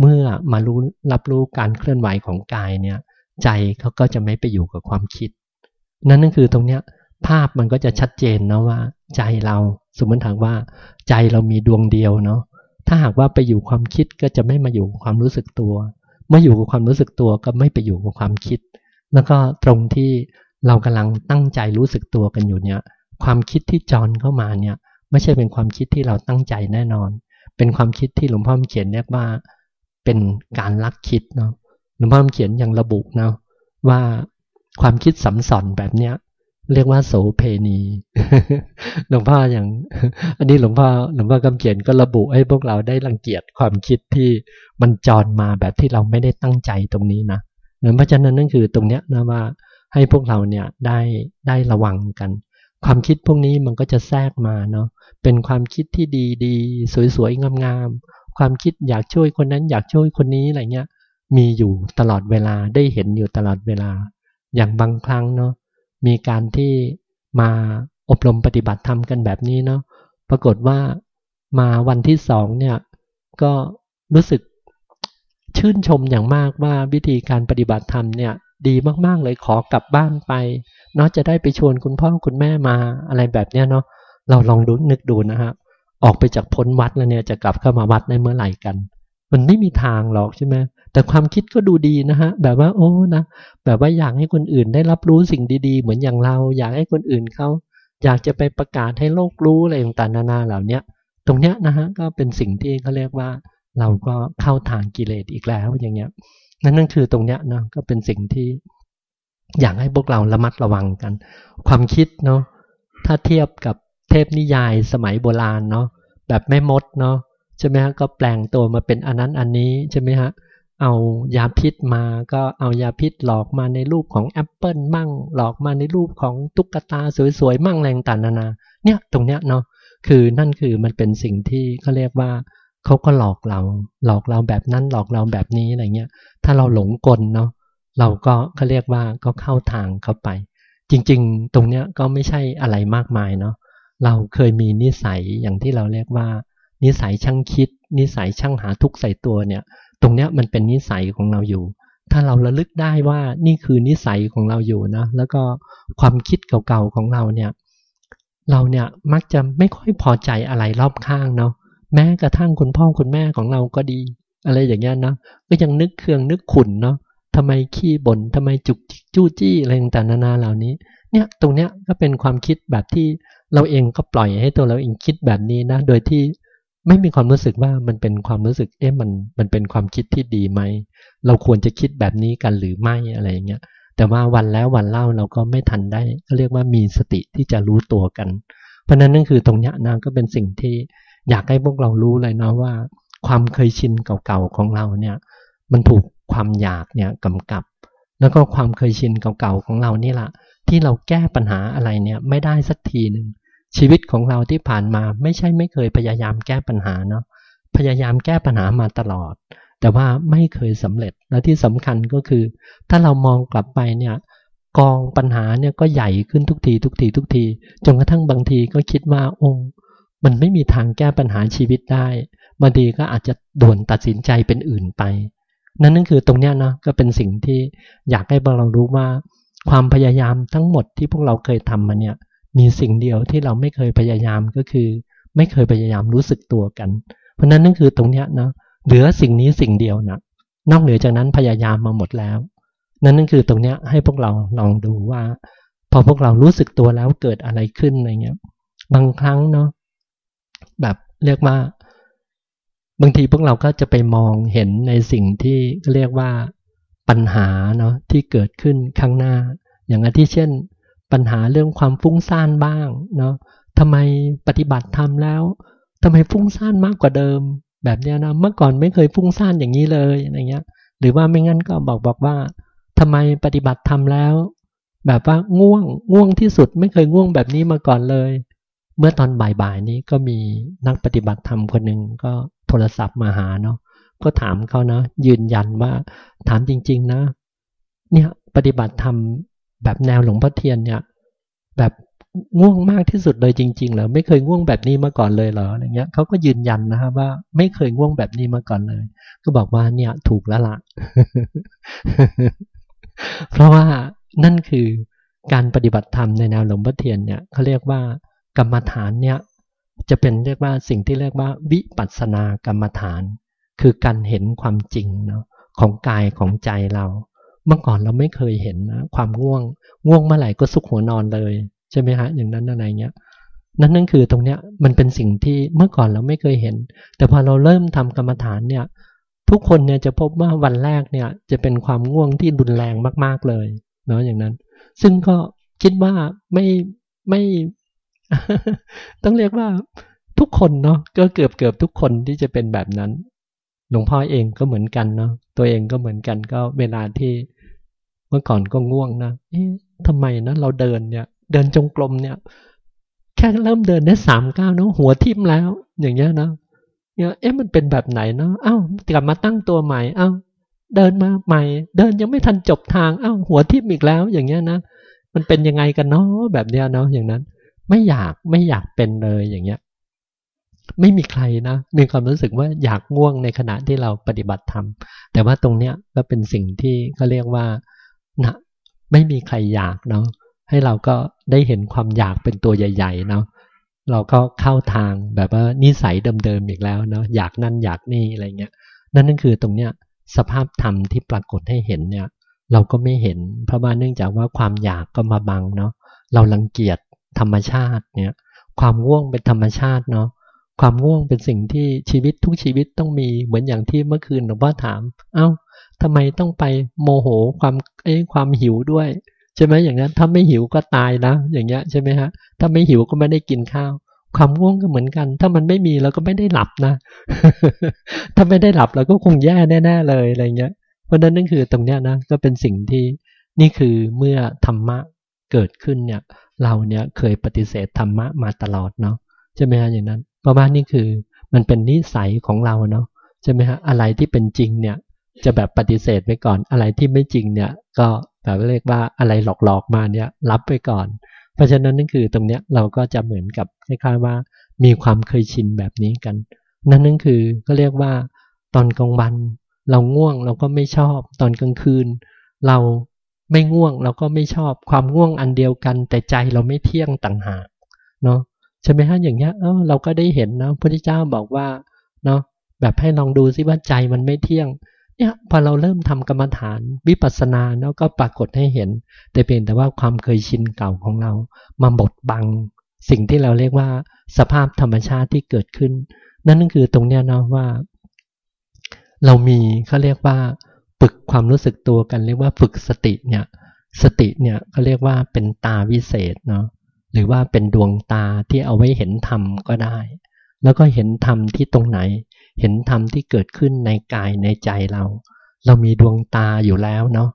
A: เมื่อมารู้รับรู้การเคลื่อนไหวของกายเนี่ย ใจเขาก็จะไม่ไปอยู่กับความคิด นั่นนั่นคือตรงเนี้ยภาพมันก็จะชัดเจนนะว่า ใจเราสมมติถามว่า ใจเรามีดวงเดียวเนาะ ถ้าหากว่าไปอยู่ความคิดก็จะไม่มาอยู่ความรู้สึกตัว เมื่ออยู่กับความรู้สึกตัวก็ไม่ไปอยู่กับความคิด แล้วก็ตรงที่เรากำลังตั้งใจรู้สึกตัวกันอยู่เนี่ย ความคิดที่จอนเข้ามาเนี่ย ไม่ใช่เป็นความคิดที่เราตั้งใจแน่นอน เป็นความคิดที่หลวงพ่อเขียนเรียกว่าเป็นการลักคิดเนาะหลวงพ่อเขียนอย่างระบุเนาะว่าความคิดสัมสอนแบบเนี้ย เรียกว่าโสเพณีหลวงพ่ออย่าง อันนี้หลวงพ่อหลวงพ่อกำเขียนก็ระบุให้พวกเราได้รังเกียจความคิดที่มันจรมาแบบที่เราไม่ได้ตั้งใจตรงนี้นะเพราะฉะนั้นนั่นคือตรงเนี้ยนะว่าให้พวกเราเนี่ยได้ได้ระวังกัน ความคิดพวกนี้มันก็จะแทรกมาเนาะเป็นความคิดที่ดีดีสวยๆงามๆความคิดอยากช่วยคนนั้นอยากช่วยคนนี้อะไรเงี้ยมีอยู่ตลอดเวลาได้เห็นอยู่ตลอดเวลา อย่างบางครั้งเนาะ มีการที่มาอบรมปฏิบัติธรรมกันแบบนี้เนาะปรากฏว่ามาวันที่สองเนี่ยก็รู้สึกชื่นชมอย่างมากว่าวิธีการปฏิบัติธรรมเนี่ยดีมากๆเลยขอกลับบ้านไปเนาะจะได้ไปชวนคุณพ่อคุณแม่มาอะไรแบบเนี้ยเนาะเราลองดูนึกดูนะฮะออกไปจากพ้นวัดแล้วเนี่ยจะกลับเข้ามาวัดได้เมื่อไหร่กัน มันไม่มีทางหรอกใช่ไหมแต่ความคิดก็ดูดีนะฮะ แบบว่าโอ้นะแบบว่าอยากให้คนอื่นได้รับรู้สิ่งดีๆ เหมือนอย่างเรา อยากให้คนอื่นเขาอยากจะไปประกาศให้โลกรู้อะไรต่างๆนานาเหล่านี้ตรงเนี้ยนะฮะก็เป็นสิ่งที่เขาเรียกว่า เราก็เข้าทางกิเลสอีกแล้วอย่างเงี้ยนั่นนั่นคือตรงเนี้ยนะก็เป็นสิ่งที่ อยากให้พวกเราระมัดระวังกัน ความคิดเนาะถ้าเทียบกับเทพนิยายสมัยโบราณเนาะแบบแม่มดเนาะ ใช่ไหมฮะก็แปลงตัวมาเป็นอันนั้นอันนี้ใช่ไหมฮะเอายาพิษมาก็เอายาพิษหลอกมาในรูปของแอปเปิลมั่ง หลอกมาในรูปของตุ๊กตาสวยๆมั่งแรงต่างนานา เนี่ยตรงเนี้ยเนาะคือนั่นคือมันเป็นสิ่งที่เขาเรียกว่าเขาก็หลอกเรา หลอกเราแบบนั้นหลอกเราแบบนี้อะไรเงี้ย ถ้าเราหลงกลเนาะเราก็เขาเรียกว่าก็เข้าทางเข้าไป จริง ๆ ตรงเนี้ยก็ไม่ใช่อะไรมากมายเนาะเราเคยมีนิสัยอย่างที่เราเรียกว่า นิสัยช่างคิด นิสัยช่างหาทุกข์ใส่ตัวเนี่ย ตรงเนี้ยมันเป็นนิสัยของเราอยู่ ถ้าเราระลึกได้ว่านี่คือนิสัยของเราอยู่นะ แล้วก็ความคิดเก่าๆของเราเนี่ย เราเนี่ยมักจะไม่ค่อยพอใจอะไรรอบข้างเนาะ แม้กระทั่งคุณพ่อคุณแม่ของเราก็ดี อะไรอย่างเงี้ยนะก็ยังนึกเคืองนึกขุนเนาะทำไมขี้บน่นทำไมจุกจู้จี้อะไรต่างๆนานาเหล่านี้ เนี่ยตรงเนี้ยก็เป็นความคิดแบบที่เราเองก็ปล่อยให้ตัวเราเองคิดแบบนี้นะ โดยที่ ไม่มีความรู้สึกว่ามันเป็นความรู้สึกเอ๊ะมันมันเป็นความคิดที่ดีไหมเราควรจะคิดแบบนี้กันหรือไม่อะไรอย่างเงี้ยแต่ว่าวันแล้ววันเล่าเราก็ไม่ทันได้ก็เรียกว่ามีสติที่จะรู้ตัวกัน เพราะนั้นนั่นคือตรงนี้นะก็เป็นสิ่งที่อยากให้พวกเรารู้เลยนะว่า ความเคยชินเก่าๆของเราเนี่ย มันถูกความอยากเนี่ยกำกับ แล้วก็ความเคยชินเก่าๆของเรานี่แหละที่เราแก้ปัญหาอะไรเนี่ยไม่ได้สักทีหนึ่ง ชีวิตของเราที่ผ่านมาไม่ใช่ไม่เคยพยายามแก้ปัญหาเนาะพยายามแก้ปัญหามาตลอด แต่ว่าไม่เคยสำเร็จและที่สำคัญก็คือ ถ้าเรามองกลับไปเนี่ยกองปัญหาเนี่ยก็ใหญ่ขึ้นทุกทีทุกทีทุกทีจนกระทั่งบางทีก็คิดว่าองค์มันไม่มีทางแก้ปัญหาชีวิตได้บางทีก็อาจจะด่วนตัดสินใจเป็นอื่นไป นั่นนั่นคือตรงเนี้ยนะก็เป็นสิ่งที่อยากให้เรารู้ว่า ความพยายามทั้งหมดที่พวกเราเคยทำมาเนี่ย มีสิ่งเดียวที่เราไม่เคยพยายามก็คือ ไม่เคยพยายามรู้สึกตัวกัน เพราะนั้นนั่นคือตรงเนี้ยนะเหลือสิ่งนี้สิ่งเดียวนะนอกเหนือจากนั้นพยายามมาหมดแล้ว นั่นนั่นคือตรงเนี้ยให้พวกเราลองดูว่า พอพวกเรารู้สึกตัวแล้วเกิดอะไรขึ้นอะไรเงี้ยบางครั้งเนาะแบบเรียกว่า บางทีพวกเราก็จะไปมองเห็นในสิ่งที่เรียกว่าปัญหาเนาะที่เกิดขึ้นข้างหน้า อย่างที่เช่น ปัญหาเรื่องความฟุ้งซ่านบ้างเนาะทำไมปฏิบัติทำแล้วทำไมฟุ้งซ่านมากกว่าเดิม แบบเนี้ยนะเมื่อก่อนไม่เคยฟุ้งซ่านอย่างนี้เลยอะไรเงี้ย หรือว่าไม่งั้นก็บอกบอกว่าทำไมปฏิบัติทำแล้ว แบบว่าง่วงง่วงที่สุดไม่เคยง่วงแบบนี้มาก่อนเลย เมื่อตอนบ่ายๆนี้ก็มีนักปฏิบัติธรรมคนหนึ่งก็โทรศัพท์มาหาเนาะก็ถามเขานะ ยืนยันว่าถามจริง ๆ นะ เนี่ยปฏิบัติธรรม แบบแนวหลวงพ่อเทียนเนี่ย แบบง่วงมากที่สุดเลยจริงๆเหรอไม่เคยง่วงแบบนี้มาก่อนเลยเหรออะไรเงี้ยเขาก็ยืนยันนะครับว่า ไม่เคยง่วงแบบนี้มาก่อนเลย ก็บอกว่าเนี่ยถูกแล้วละ่ะ เพราะว่านั่นคือการปฏิบัติธรรมในแนวหลวงพ่อเทียนเนี่ยเขาเรียกว่ากรรมฐานเนี่ย จะเป็นเรียกว่าสิ่งที่เรียกว่า วิปัสสนากรรมฐาน คือการเห็นความจริงเนาะของกายของใจเรา เมื่อก่อนเราไม่เคยเห็นนะความง่วง ง่วงเมื่อไหร่ก็สุกหัวนอนเลย ใช่ไหมฮะ อย่างนั้นอะไรเงี้ยนั่นนั่นคือตรงเนี้ยมันเป็นสิ่งที่เมื่อก่อนเราไม่เคยเห็น แต่พอเราเริ่มทำกรรมฐานเนี่ย ทุกคนเนี่ยจะพบว่าวันแรกเนี่ยจะเป็นความง่วงที่รุนแรงมากๆเลยเนาะอย่างนั้น ซึ่งก็คิดว่าไม่ไม่ต้องเรียกว่าทุกคนเนาะก็เกือบเกือบทุกคนที่จะเป็นแบบนั้น หลวงพ่อเองก็เหมือนกันเนาะตัวเองก็เหมือนกันก็เวลาที่ เมื่อก่อนก็ง่วงนะเอ๊ะทำไมนะเราเดินเนี่ย เดินจงกรมเนี่ย แค่เริ่มเดินได้สามก้าวเนาะหัวทิ่มแล้ว อย่างเงี้ยนะเนี่ยเอ๊ะมันเป็นแบบไหนเนาะอ้าวกลับมาตั้งตัวใหม่อ้าวเดินมาใหม่ เดินยังไม่ทันจบทางอ้าวหัวทิ่มอีกแล้ว อย่างเงี้ยนะมันเป็นยังไงกันเนาะแบบเนี้ยเนาะอย่างนั้น ไม่อยากไม่อยากเป็นเลยอย่างเงี้ย ไม่มีใครนะมีความรู้สึกว่าอยากง่วงในขณะที่เราปฏิบัติธรรมแต่ว่าตรงเนี้ยก็เป็นสิ่งที่เขาเรียกว่า นะไม่มีใครอยากเนาะให้เราก็ได้เห็นความอยากเป็นตัวใหญ่ ๆ เนาะเราก็เข้าทางแบบว่านิสัยเดิมๆอีกแล้วเนาะอยากนั่นอยากนี่อะไรเงี้ยนั่นนั่นคือตรงเนี้ยสภาพธรรมที่ปรากฏให้เห็นเนี่ย เราก็ไม่เห็น เพราะว่าเนื่องจากว่าความอยากก็มาบังเนาะเราลังเกียจธรรมชาติเนี่ยความง่วงเป็นธรรมชาติเนาะความง่วงเป็นสิ่งที่ชีวิตทุกชีวิตต้องมีเหมือนอย่างที่เมื่อคืนหลวงพ่อถาม เอา้า ทำไมต้องไปโมโหความเอ้ความหิวด้วย ใช่ไหมอย่างนั้น ถ้าไม่หิวก็ตายนะ อย่างเงี้ยใช่ไหมฮะ ถ้าไม่หิวก็ไม่ได้กินข้าว ความง่วงก็เหมือนกัน ถ้ามันไม่มีเราก็ไม่ได้หลับนะ ถ้าไม่ได้หลับเราก็คงแย่แน่ ๆ เลยอะไรเงี้ย เพราะนั้นนั่นคือตรงเนี้ยนะก็เป็นสิ่งที่นี่คือเมื่อธรรมะเกิดขึ้นเนี่ย เราเนี่ยเคยปฏิเสธธรรมะมาตลอดเนาะใช่ไหมฮะอย่างนั้นเพราะว่านี่คือมันเป็นนิสัยของเราเนาะใช่ไหมฮะอะไรที่เป็นจริงเนี่ย จะแบบปฏิเสธไปก่อน อะไรที่ไม่จริงเนี่ยก็แบบเรียกว่าอะไรหลอกๆมาเนี่ยรับไปก่อน เพราะฉะนั้นนั่นคือตรงเนี้ยเราก็จะเหมือนกับคล้ายๆว่า มีความเคยชินแบบนี้กัน นั่นนั่นคือก็เรียกว่า ตอนกลางวัน เราง่วงเราก็ไม่ชอบ ตอนกลางคืน เราไม่ง่วงเราก็ไม่ชอบความง่วงอันเดียวกัน แต่ใจเราไม่เที่ยงต่างหากเนาะใช่ไหมฮะอย่างเงี้ยเออเราก็ได้เห็นนะพระพุทธเจ้าบอกว่าเนาะแบบให้ลองดูซิว่าใจมันไม่เที่ยง เนี่ยพอเราเริ่มทำกรรมฐานวิปัสสนาเนาะก็ปรากฏให้เห็น แต่เพียงแต่ว่าความเคยชินเก่าของเรามาบดบัง สิ่งที่เราเรียกว่าสภาพธรรมชาติที่เกิดขึ้น นั่นก็คือตรงเนี้ยเนาะว่า เรามีเขาเรียกว่า ฝึกความรู้สึกตัวกัน เรียกว่าฝึกสติเนี่ยสติเนี่ยเขาเรียกว่าเป็นตาวิเศษเนาะหรือว่าเป็นดวงตาที่เอาไว้เห็นธรรมก็ได้ แล้วก็เห็นธรรมที่ตรงไหน เห็นธรรมที่เกิดขึ้นในกายในใจเรา เรามีดวงตาอยู่แล้วเนาะ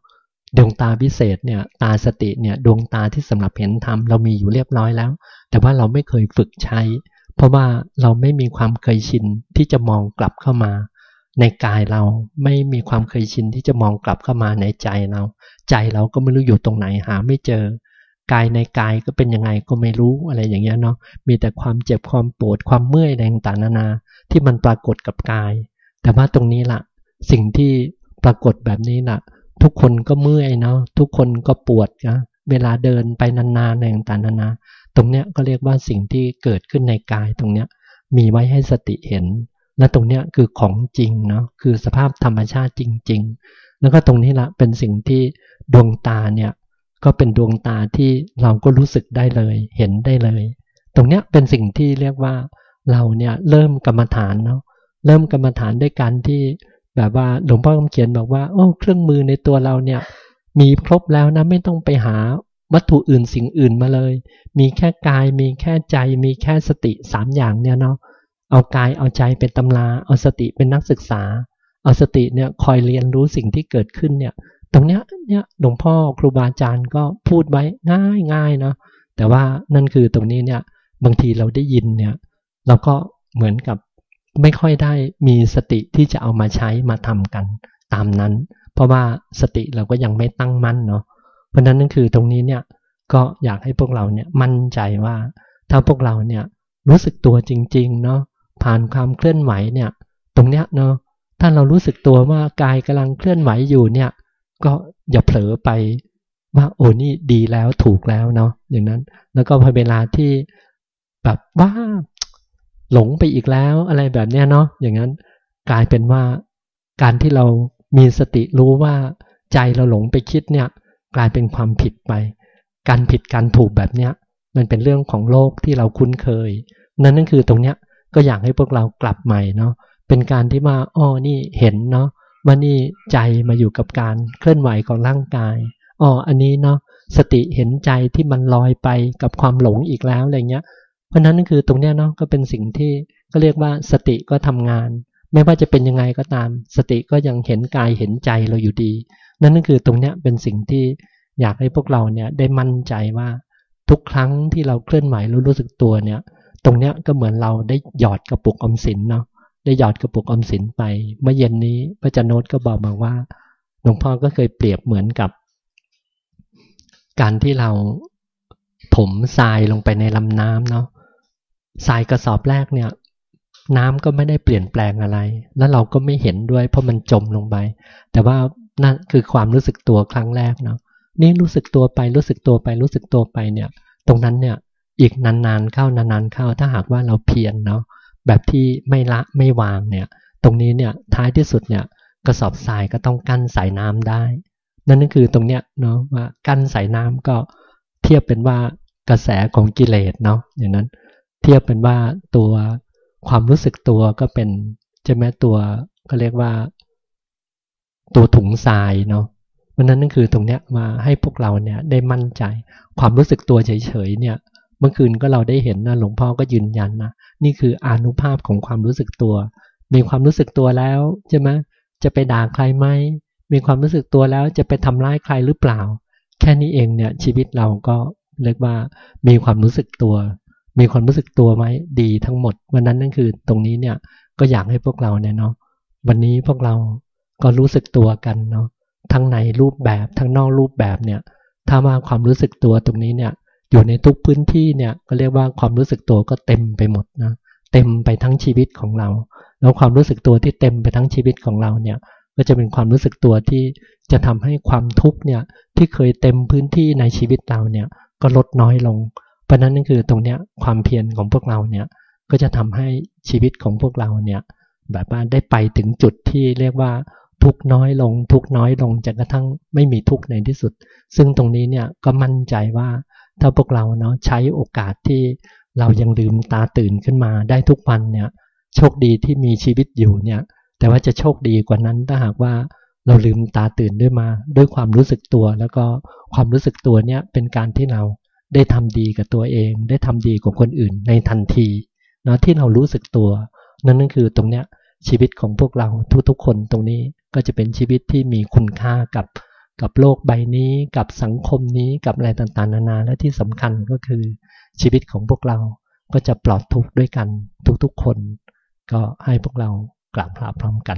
A: ดวงตาพิเศษเนี่ยตาสติเนี่ยดวงตาที่สำหรับเห็นธรรมเรามีอยู่เรียบร้อยแล้ว แต่ว่าเราไม่เคยฝึกใช้ เพราะว่าเราไม่มีความเคยชินที่จะมองกลับเข้ามา ในกายเราไม่มีความเคยชินที่จะมองกลับเข้ามาในใจเรา ใจเราก็ไม่รู้อยู่ตรงไหนหาไม่เจอ กายในกายก็เป็นยังไงก็ไม่รู้อะไรอย่างเงี้ยเนาะมีแต่ความเจ็บความปวดความเมื่อยแรงต่างนานา ที่มันปรากฏกับกาย แต่ว่าตรงนี้ละสิ่งที่ปรากฏแบบนี้ละทุกคนก็เมื่อยเนาะทุกคนก็ปวดนะเวลาเดินไปนานๆแรงต่างนานา ตรงเนี้ยก็เรียกว่าสิ่งที่เกิดขึ้นในกายตรงเนี้ยมีไว้ให้สติเห็น และตรงเนี้ยคือของจริงเนาะคือสภาพธรรมชาติจริง ๆ แล้วก็ตรงนี้ละเป็นสิ่งที่ดวงตาเนี่ย ก็เป็นดวงตาที่เราก็รู้สึกได้เลย เห็นได้เลย ตรงเนี้ยเป็นสิ่งที่เรียกว่าเราเนี่ยเริ่มกรรมฐานเนาะเริ่มกรรมฐานด้วยการที่แบบว่าหลวงพ่อคำเขียนบอกว่าโอ้เครื่องมือในตัวเราเนี่ย มีครบแล้วนะไม่ต้องไปหาวัตถุอื่นสิ่งอื่นมาเลย มีแค่กายมีแค่ใจมีแค่สติสามอย่างเนี่ยเนาะเอากายเอาใจเป็นตำรา เอาสติเป็นนักศึกษา เอาสติเนี่ยคอยเรียนรู้สิ่งที่เกิดขึ้นเนี่ย ตรงเนี้ยเนี่ยหลวงพ่อครูบาอาจารย์ก็พูดไว้ง่ายง่ายเนาะแต่ว่านั่นคือตรงนี้เนี่ยบางทีเราได้ยินเนี่ย เราก็เหมือนกับไม่ค่อยได้มีสติที่จะเอามาใช้มาทำกันตามนั้น เพราะว่าสติเราก็ยังไม่ตั้งมั่นเนาะเพราะนั้นนั่นคือตรงนี้เนี่ยก็อยากให้พวกเราเนี่ยมั่นใจว่า ถ้าพวกเราเนี่ยรู้สึกตัวจริง ๆ เนาะผ่านความเคลื่อนไหวเนี่ย ตรงเนี้ยเนาะถ้าเรารู้สึกตัวว่ากายกำลังเคลื่อนไหวอยู่เนี่ย ก็อย่าเผลอไปว่าโอ้นี่ดีแล้วถูกแล้วเนาะอย่างนั้น แล้วก็พอเวลาที่แบบว่าหลงไปอีกแล้วอะไรแบบเนี้ยเนาะอย่างนั้นกลายเป็นว่าการที่เรามีสติรู้ว่าใจเราหลงไปคิดเนี่ยกลายเป็นความผิดไป การผิดการถูกแบบเนี้ยมันเป็นเรื่องของโลกที่เราคุ้นเคย นั่นนั่นคือตรงเนี้ยก็อยากให้พวกเรากลับใหม่เนาะเป็นการที่มาอ้อนี่เห็นเนาะ ว่านี่ใจมาอยู่กับการเคลื่อนไหวของร่างกายอ๋ออันนี้เนาะสติเห็นใจที่มันลอยไปกับความหลงอีกแล้วอะไรเงี้ย เพราะนั้นนั่นคือตรงเนี้ยเนาะก็เป็นสิ่งที่ก็เรียกว่าสติก็ทำงาน ไม่ว่าจะเป็นยังไงก็ตาม สติก็ยังเห็นกายเห็นใจเราอยู่ดี นั่นนั่นคือตรงเนี้ยเป็นสิ่งที่อยากให้พวกเราเนี่ยได้มั่นใจว่าทุกครั้งที่เราเคลื่อนไหวรู้รู้สึกตัวเนี่ย ตรงเนี้ยก็เหมือนเราได้หยอดกระปุกอมสินเนาะ ได้หยอดกระปุกอมสินไป เมื่อเย็นนี้พระจันโนตก็บอกมาว่า หลวงพ่อก็เคยเปรียบเหมือนกับ การที่เราถมทรายลงไปในลำน้ำเนาะทรายกระสอบแรกเนี่ย น้ำก็ไม่ได้เปลี่ยนแปลงอะไร แล้วเราก็ไม่เห็นด้วย เพราะมันจมลงไป แต่ว่านั่นคือความรู้สึกตัวครั้งแรกเนาะนี่รู้สึกตัวไปรู้สึกตัวไปรู้สึกตัวไปเนี่ย ตรงนั้นเนี่ยอีกนานๆเข้านานๆเข้าถ้าหากว่าเราเพียรเนาะ แบบที่ไม่ละไม่วางเนี่ย ตรงนี้เนี่ยท้ายที่สุดเนี่ยกระสอบทรายก็ต้องกั้นสายน้ำได้ นั่นก็คือตรงเนี้ยเนาะว่ากั้นสายน้ำก็เทียบเป็นว่ากระแสของกิเลสเนาะอย่างนั้น เทียบเป็นว่าตัวความรู้สึกตัวก็เป็นใช่ไหมตัวก็เรียกว่า ตัวถุงทรายเนาะเพราะนั้นนั่นคือตรงเนี้ยมาให้พวกเราเนี่ยได้มั่นใจ ความรู้สึกตัวเฉยๆเนี่ย มื่อคืนก็เราได้เห็นนะหลวงพ่อก็ยืนยันนะนี่คืออนุภาพของความรู้สึกตัว มีความรู้สึกตัวแล้วใช่ไหมจะไปด่าใครไหมมีความรู้สึกตัวแล้วจะไปทำร้ายใครหรือเปล่า แค่นี้เองเนี่ยชีวิตเราก็เรียกว่ามีความรู้สึกตัว มีความรู้สึกตัวไหมดีทั้งหมด วันนั้นนั่นคือตรงนี้เนี่ยก็อยากให้พวกเราเนี่ยเนาะวันนี้พวกเราก็รู้สึกตัวกันเนาะทั้งในรูปแบบทั้งนอกรูปแบบเนี่ย ถ้าว่าความรู้สึกตัวตรงนี้เนี่ย อยู่ในทุกพื้นที่เนี่ยก็เรียกว่าความรู้สึกตัวก็เต็มไปหมดนะเต็มไปทั้งชีวิตของเรา แล้วความรู้สึกตัวที่เต็มไปทั้งชีวิตของเราเนี่ยก็จะเป็นความรู้สึกตัวที่จะทำให้ความทุกข์เนี่ยที่เคยเต็มพื้นที่ในชีวิตเราเนี่ยก็ลดน้อยลง เพราะนั้นนั่นคือตรงเนี้ยความเพียรของพวกเราเนี่ยก็จะทำให้ชีวิตของพวกเราเนี่ยแบบว่าได้ไปถึงจุดที่เรียกว่าทุกน้อยลง ทุกน้อยลงจนกระทั่งไม่มีทุกในที่สุด ซึ่งตรงนี้เนี่ยก็มั่นใจว่า ถ้าพวกเราเนาะใช้โอกาสที่เรายังลืมตาตื่นขึ้นมาได้ทุกวันเนี่ยโชคดีที่มีชีวิตอยู่เนี่ยแต่ว่าจะโชคดีกว่านั้นถ้าหากว่าเราลืมตาตื่นด้วยมาด้วยความรู้สึกตัว แล้วก็ความรู้สึกตัวเนี่ยเป็นการที่เราได้ทำดีกับตัวเอง ได้ทำดีกับคนอื่นในทันทีเนาะที่เรารู้สึกตัว นั่นนั่นคือตรงเนี้ยชีวิตของพวกเราทุกๆ คนตรงนี้ก็จะเป็นชีวิตที่มีคุณค่ากับ กับโลกใบนี้กับสังคมนี้กับอะไรต่างๆ นานาและที่สำคัญก็คือชีวิตของพวกเราก็จะปลอดทุกข์ด้วยกันทุกๆคน ก็ให้พวกเรากราบลาพร้อมกัน